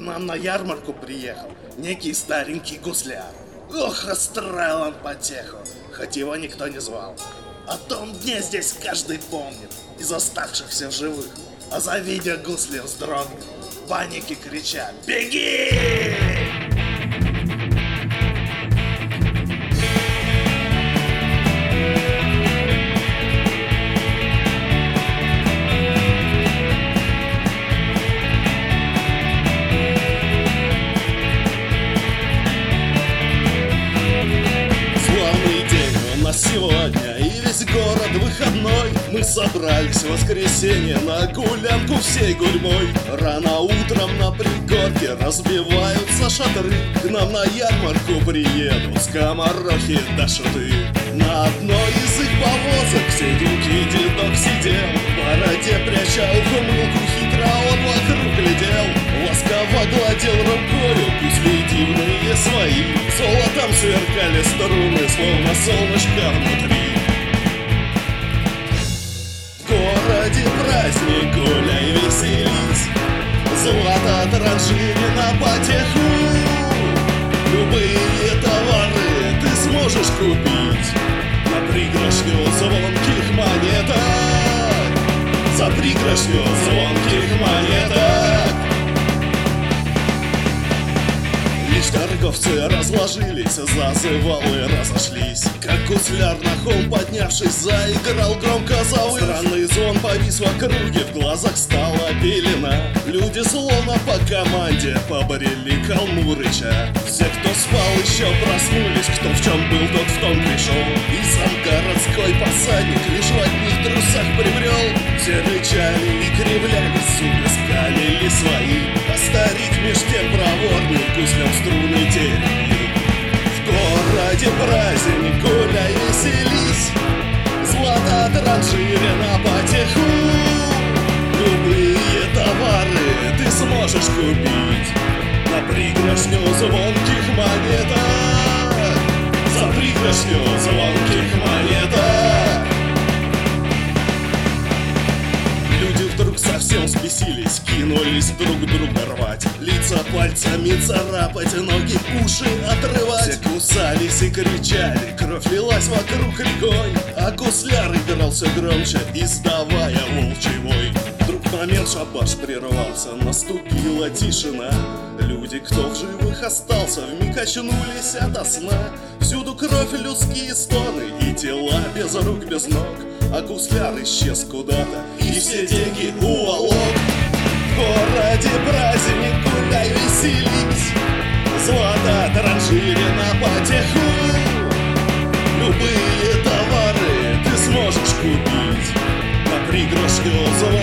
нам на ярмарку приехал некий старенький гусляр. Ох, устроил он потеху, хоть его никто не звал. О том дне здесь каждый помнит, из оставшихся в живых. А завидя гусли вздрогнет, паники крича «Беги!» Сегодня. И весь город выходной. Мы собрались в воскресенье На гулянку всей гурьмой Рано утром на пригорке Разбиваются шатры. К нам на ярмарку приедут Скоморохи да шуты. На одной из их повозок Седенький дедок сидел. В бороде пряча ухмылку Хитро он вокруг глядел. Ласково гладил рукою Пусть дивные свои. Золотом сверкали струны Словно солнышко внутри. В городе праздник гуляй, веселись. Злато транжирено потеху. Любые товары ты сможешь купить. На пригоршню звонких монеток. За пригоршню звонких монеток Торговцы разложились, зазывалы разошлись. Как гусляр на холм поднявшись, заиграл громко завыв Странный звон повис в округе, в глазах стала пелена. Люди словно по команде побрели Калмурыча. Все, кто спал, еще проснулись, кто в чем был, тот в том пришел. И сам городской посадник лишь в одних трусах прибрел. Все рычали и кривлялись, зубы скалили свои купить На пригоршню звонких монеток. За пригоршню звонких монеток. Люди вдруг совсем спесились Кинулись друг друга рвать. Лица пальцами царапать Ноги уши отрывать. Все кусались и кричали Кровь лилась вокруг рекой. А гусляр играл громче Издавая волчий вой Момент шабаш прервался. Наступила тишина. Люди, кто в живых остался Вмиг очнулись ото сна. Всюду кровь, людские стоны И тела без рук, без ног. А гусляр исчез куда-то И все деньги уволок В городе праздник, гуляй, веселись Злата транжирена потеху. Любые товары ты сможешь купить. На пригоршню звон